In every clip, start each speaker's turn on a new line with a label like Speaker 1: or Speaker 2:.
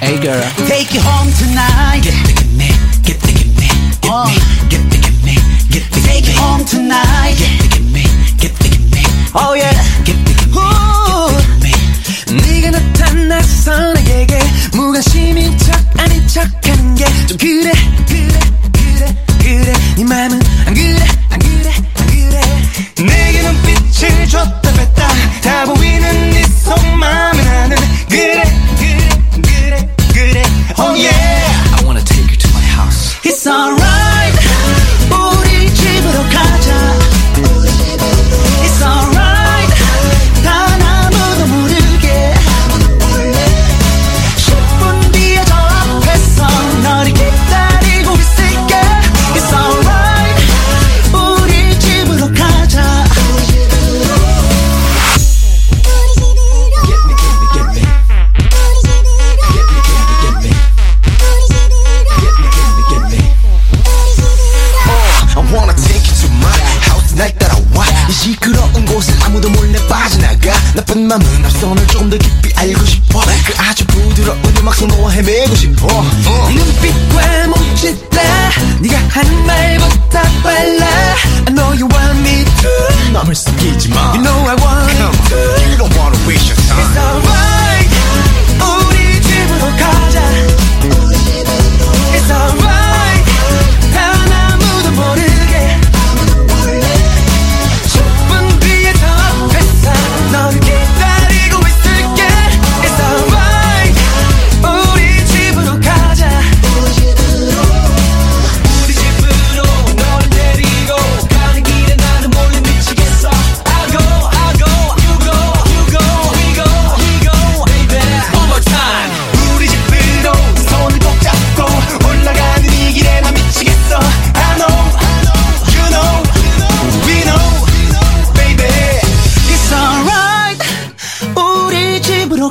Speaker 1: Hey girl,
Speaker 2: Take you home tonight.
Speaker 1: get the get me, get the get me, get
Speaker 2: Uh.
Speaker 1: me, get the get me, get the
Speaker 2: Take
Speaker 1: get
Speaker 2: you
Speaker 1: me,
Speaker 2: home tonight.
Speaker 1: get the get me, get the get me,
Speaker 2: Oh yeah.
Speaker 1: get the get me,
Speaker 2: Ooh.
Speaker 1: get the get me.
Speaker 3: 네가 나타나서 내게 무관심인 척 아닌 척하는 게 좀 그래 그래 그래 Imagine 날 따라와 이 시끄러운 곳을 아무도 몰래 빠져나가. 나쁜 맘은 앞서 널 조금 더 깊이 알고 싶어. 그 아주 부드러운 음악 속 너와 헤매고 싶어. 네 눈빛과 몸짓다 네가 하는 말보다 빨라. I know you want me to. 맘을 숨기지 마. You know I want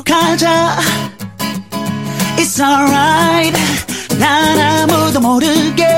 Speaker 3: 우리 집으로 가자. It's alright.
Speaker 2: 난 아무도 모르게.